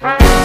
Bye.